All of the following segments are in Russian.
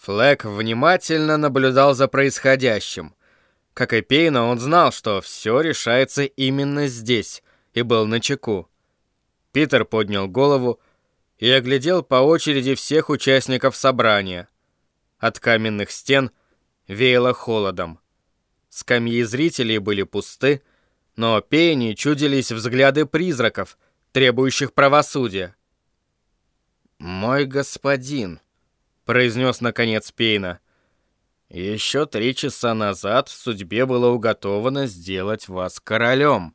Флэк внимательно наблюдал за происходящим. Как и Пейна, он знал, что все решается именно здесь, и был на чеку. Питер поднял голову и оглядел по очереди всех участников собрания. От каменных стен веяло холодом. Скамьи зрителей были пусты, но Пейне чудились взгляды призраков, требующих правосудия. «Мой господин», — произнес наконец Пейна, — «еще три часа назад судьбе было уготовано сделать вас королем».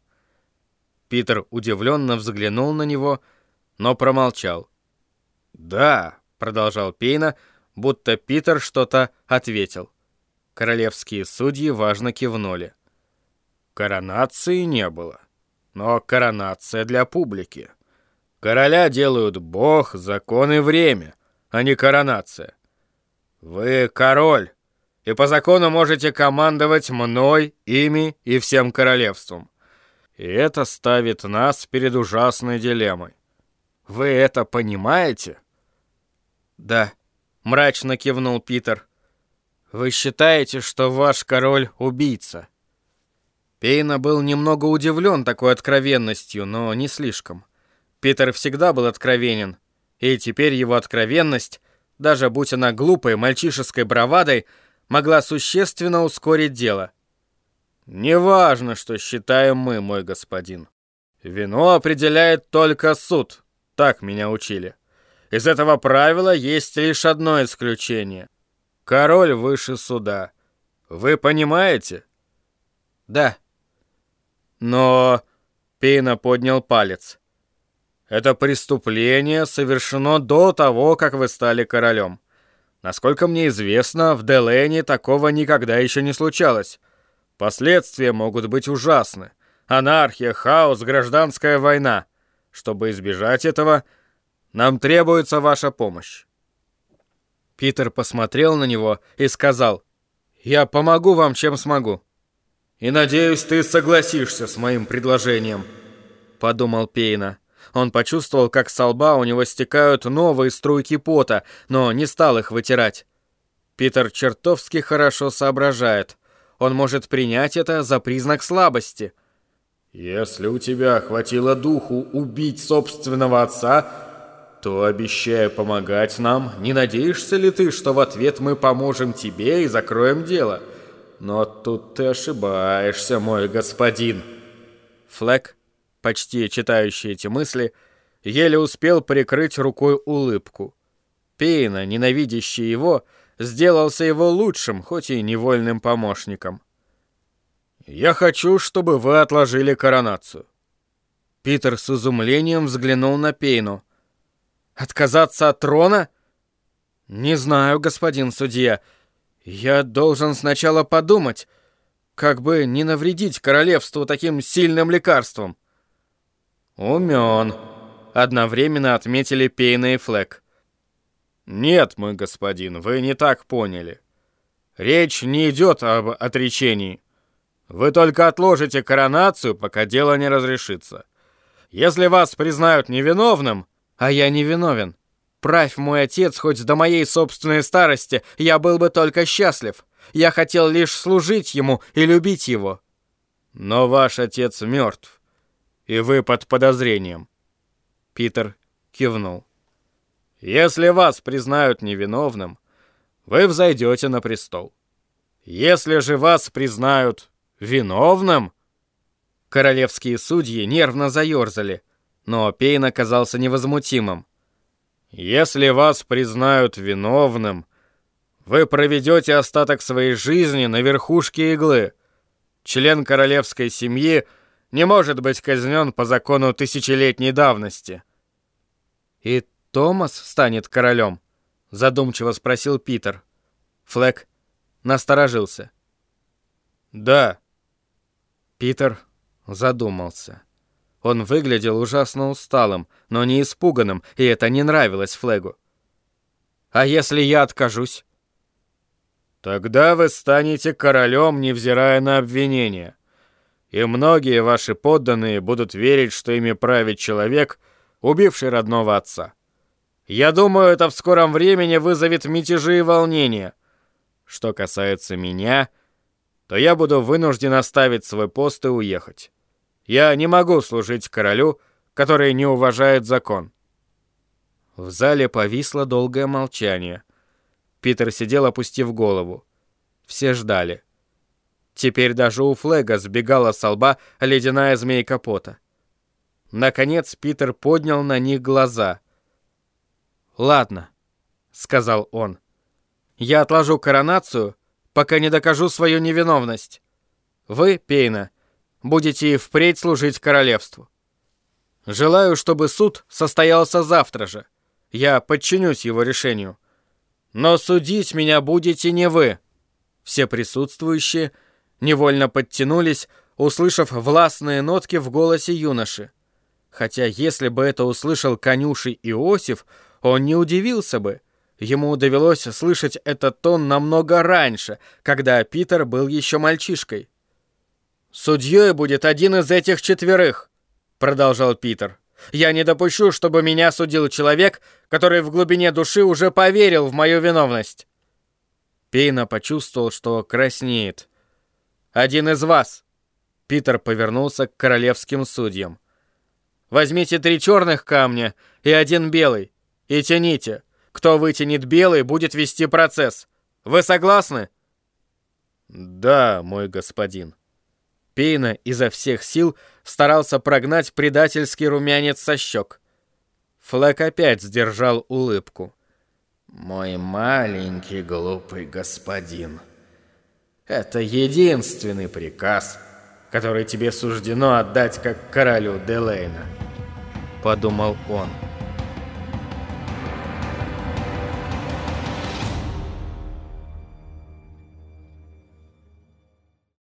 Питер удивленно взглянул на него, но промолчал. «Да», — продолжал Пейна, будто Питер что-то ответил. Королевские судьи важно кивнули. Коронации не было, но коронация для публики. Короля делают бог, закон и время, а не коронация. Вы король, и по закону можете командовать мной, ими и всем королевством. И это ставит нас перед ужасной дилеммой. Вы это понимаете? Да, мрачно кивнул Питер. Вы считаете, что ваш король убийца? Пейна был немного удивлен такой откровенностью, но не слишком. Питер всегда был откровенен, и теперь его откровенность, даже будь она глупой мальчишеской бравадой, могла существенно ускорить дело. «Неважно, что считаем мы, мой господин. Вино определяет только суд, так меня учили. Из этого правила есть лишь одно исключение. Король выше суда. Вы понимаете?» «Да». «Но...» — Пейна поднял палец. «Это преступление совершено до того, как вы стали королем. Насколько мне известно, в Делене такого никогда еще не случалось. Последствия могут быть ужасны. Анархия, хаос, гражданская война. Чтобы избежать этого, нам требуется ваша помощь. Питер посмотрел на него и сказал, «Я помогу вам, чем смогу». «И надеюсь, ты согласишься с моим предложением», — подумал Пейна. Он почувствовал, как со лба у него стекают новые струйки пота, но не стал их вытирать. Питер чертовски хорошо соображает он может принять это за признак слабости. «Если у тебя хватило духу убить собственного отца, то, обещая помогать нам, не надеешься ли ты, что в ответ мы поможем тебе и закроем дело? Но тут ты ошибаешься, мой господин». Флэк, почти читающий эти мысли, еле успел прикрыть рукой улыбку. Пейна, ненавидящий его, сделался его лучшим, хоть и невольным помощником. «Я хочу, чтобы вы отложили коронацию». Питер с изумлением взглянул на Пейну. «Отказаться от трона?» «Не знаю, господин судья. Я должен сначала подумать, как бы не навредить королевству таким сильным лекарством». «Умен», — одновременно отметили Пейна и Флэк. «Нет, мой господин, вы не так поняли. Речь не идет об отречении. Вы только отложите коронацию, пока дело не разрешится. Если вас признают невиновным, а я невиновен, правь мой отец хоть до моей собственной старости, я был бы только счастлив. Я хотел лишь служить ему и любить его. Но ваш отец мертв, и вы под подозрением. Питер кивнул. Если вас признают невиновным, вы взойдете на престол. Если же вас признают виновным... Королевские судьи нервно заерзали, но Пейн оказался невозмутимым. Если вас признают виновным, вы проведете остаток своей жизни на верхушке иглы. Член королевской семьи не может быть казнен по закону тысячелетней давности. И Томас станет королем?» — задумчиво спросил Питер. Флэк насторожился. «Да». Питер задумался. Он выглядел ужасно усталым, но не испуганным, и это не нравилось Флэгу. «А если я откажусь?» «Тогда вы станете королем, невзирая на обвинения. И многие ваши подданные будут верить, что ими правит человек, убивший родного отца. Я думаю, это в скором времени вызовет мятежи и волнения. Что касается меня, то я буду вынужден оставить свой пост и уехать. Я не могу служить королю, который не уважает закон. В зале повисло долгое молчание. Питер сидел, опустив голову. Все ждали. Теперь даже у Флега сбегала со лба ледяная змейка пота. Наконец Питер поднял на них глаза. «Ладно», — сказал он. «Я отложу коронацию, пока не докажу свою невиновность. Вы, Пейна, будете и впредь служить королевству. Желаю, чтобы суд состоялся завтра же. Я подчинюсь его решению. Но судить меня будете не вы». Все присутствующие невольно подтянулись, услышав властные нотки в голосе юноши. Хотя если бы это услышал конюший Иосиф, он не удивился бы. Ему довелось слышать этот тон намного раньше, когда Питер был еще мальчишкой. «Судьей будет один из этих четверых», — продолжал Питер. «Я не допущу, чтобы меня судил человек, который в глубине души уже поверил в мою виновность». Пейна почувствовал, что краснеет. «Один из вас!» Питер повернулся к королевским судьям. Возьмите три черных камня и один белый. И тяните. Кто вытянет белый, будет вести процесс. Вы согласны? Да, мой господин. Пейна изо всех сил старался прогнать предательский румянец со щек. Флэк опять сдержал улыбку. «Мой маленький глупый господин, это единственный приказ, который тебе суждено отдать как королю Делейна», — подумал он.